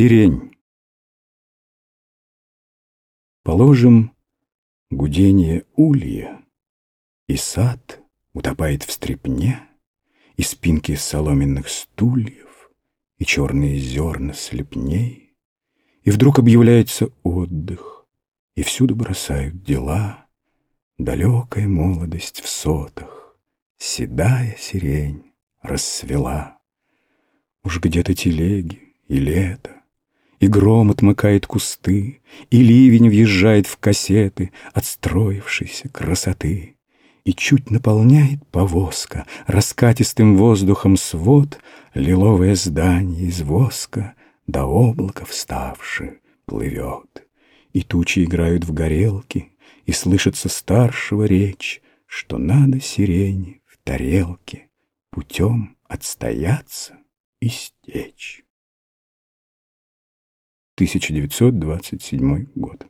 Сирень. Положим гудение улья, И сад утопает в стрепне, И спинки соломенных стульев, И черные зерна слепней, И вдруг объявляется отдых, И всюду бросают дела, Далекая молодость в сотах, Седая сирень расцвела. Уж где-то телеги и лето, И гром отмыкает кусты, И ливень въезжает в кассеты Отстроившейся красоты. И чуть наполняет повозка Раскатистым воздухом свод Лиловое здание из воска До облака вставши плывет. И тучи играют в горелки, И слышится старшего речь, Что надо сирени в тарелке Путем отстояться истечь. 1927 год.